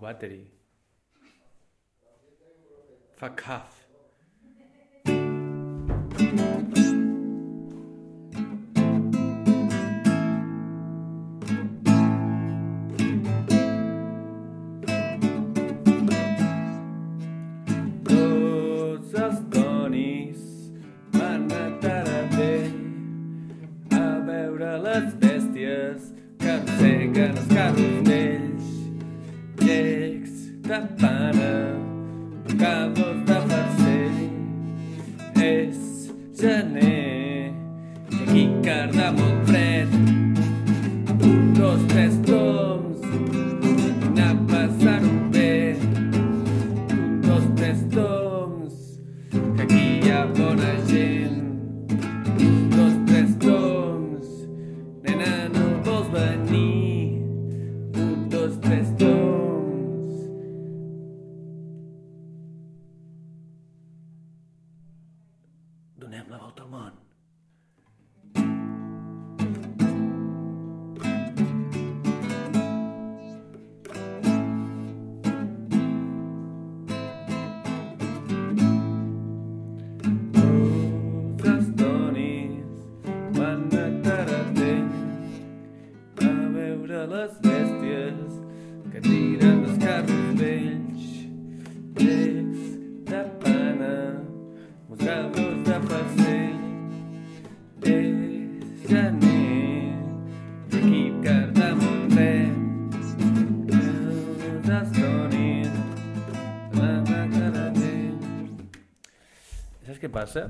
battery. Van a Taradell a veure les bèsties que arrosseguen els carros. Llecs de pana, cabos de farcell. És gener i aquí carda molt fred. Dos, tres toms, anar a passar-ho bé. Dos, tres toms, que aquí hi ha bona gent. Donem la volta al món. Les bèsties que tiren els carros cabros de farcell. És gener, i aquí carda molt res. Tots els tonis van a Taradell. Saps què passa?